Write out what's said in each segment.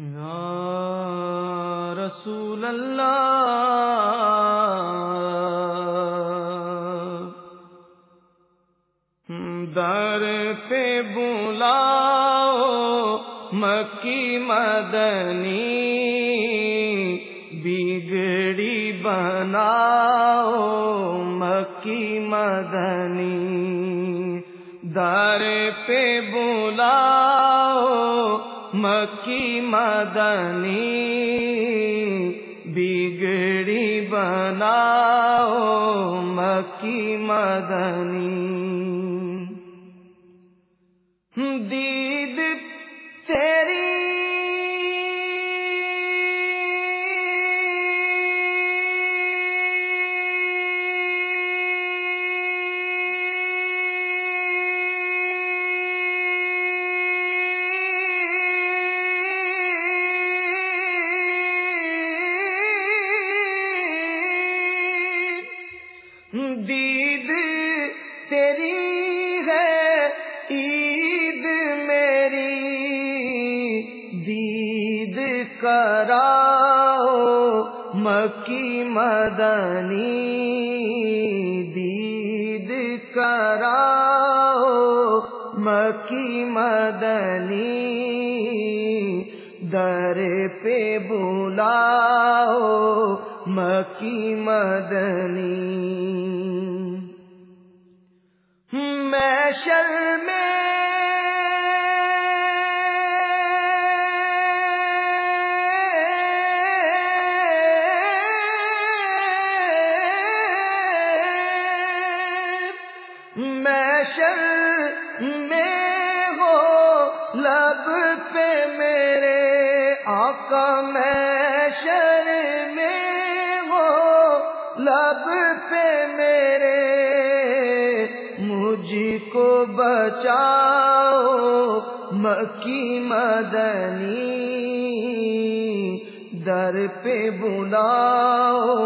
یا رسول اللہ، در پہ بلاؤ مکی مدنی، بگڑی بناؤ مکی مدنی۔ در پہ بلاؤ مکی مدنی بگڑی بناؤ مکی مدنی۔ دید کراؤ مکی مدنی دید کراؤ مکی مدنی در پہ بلاؤ مکی مدنی۔ میں شل پہ میرے آقا میں شر میں ہو لب پہ میرے مجھ کو بچاؤ، مکی مدنی در پہ بلاؤ،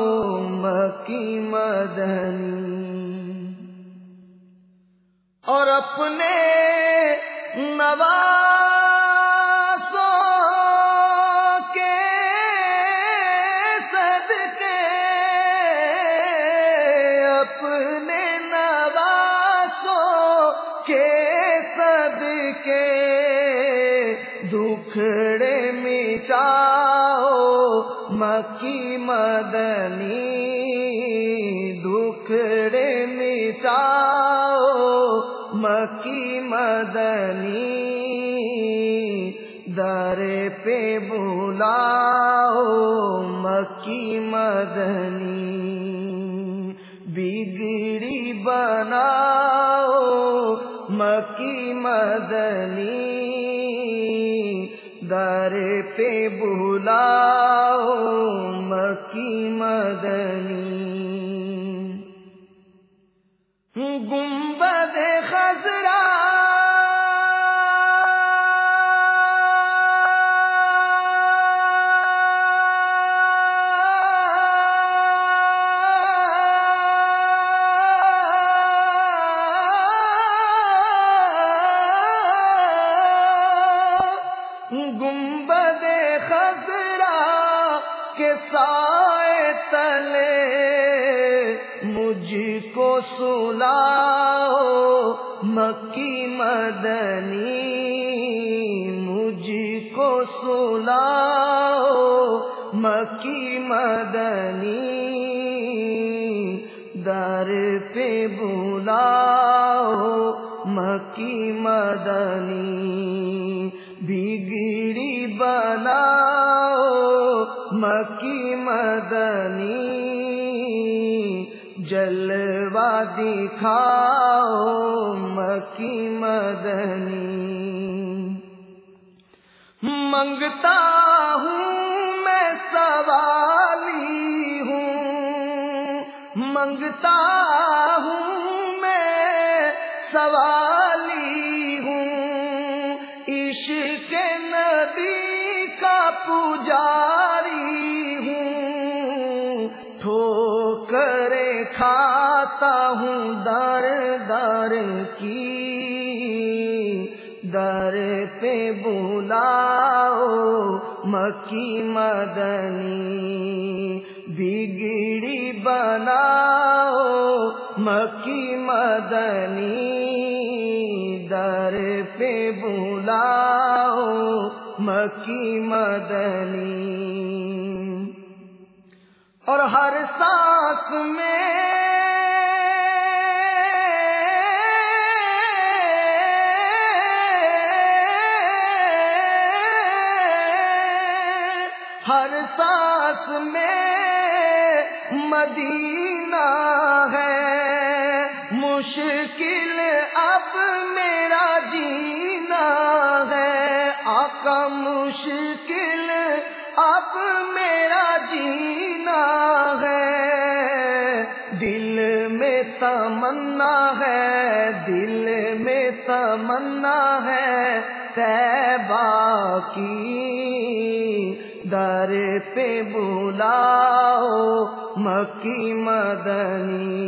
مکی مدنی۔ اور اپنے نوازوں دکھڑے مٹاؤ، مکی مدنی دکھڑے مٹاؤ، مکی مدنی در پہ بلاؤ، مکی مدنی بگڑی بناؤ، مکی مدنی در پہ بلاؤ مکی مدنی۔ گنبد خزرہ سائے تلے، مجھ کو سلاؤ، مکی مدنی، مجھ کو سلاؤ، مکی مدنی، در پہ بلاؤ، مکی مدنی بگڑی مکی مدنی جلوہ دکھاؤ مکی مدنی۔ منگتا ہوں در پہ بلاؤ، مکی مدنی بگڑی بناؤ، مکی مدنی در پہ بلاؤ، مکی مدنی۔ اور ہر سانس میں ہر سانس میں مدینہ ہے۔ مشکل اب میرا جینا ہے۔ آقا مشکل اب میرا جینا ہے۔ دل میں تمنا ہے۔ دل میں تمنا ہے۔ تیبا کی در پہ بلاؤ مکی مدنی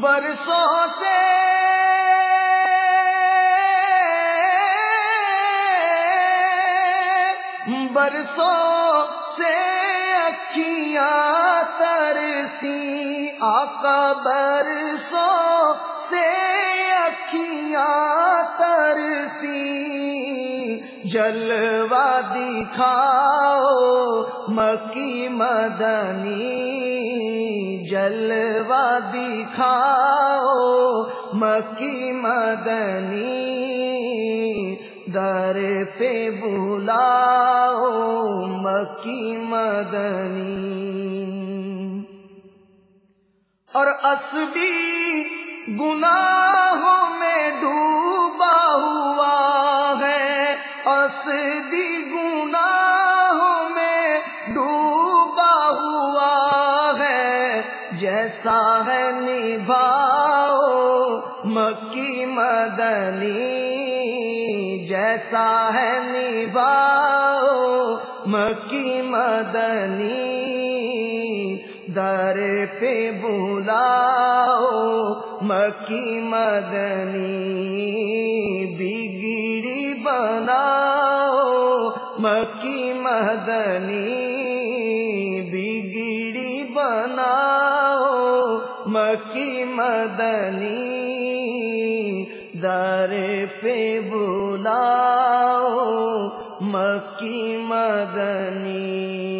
برسوں سے برسوں سے اکھیاں ترسی آقا برسوں سے اکھیاں ترسی جلوا دکھاؤ مکی مدنی جلوا دکھاؤ مکی مدنی در پہ بلاؤ، مکی مدنی۔ اور اسبی گناہوں میں ڈوبا نبھاؤ مکی مدنی جیسا ہے نبھاؤ مکی مدنی در پہ بلاؤ مکی مدنی بگڑی بناؤ مکی مدنی کی مدنی در پہ بلاؤ مکی مدنی۔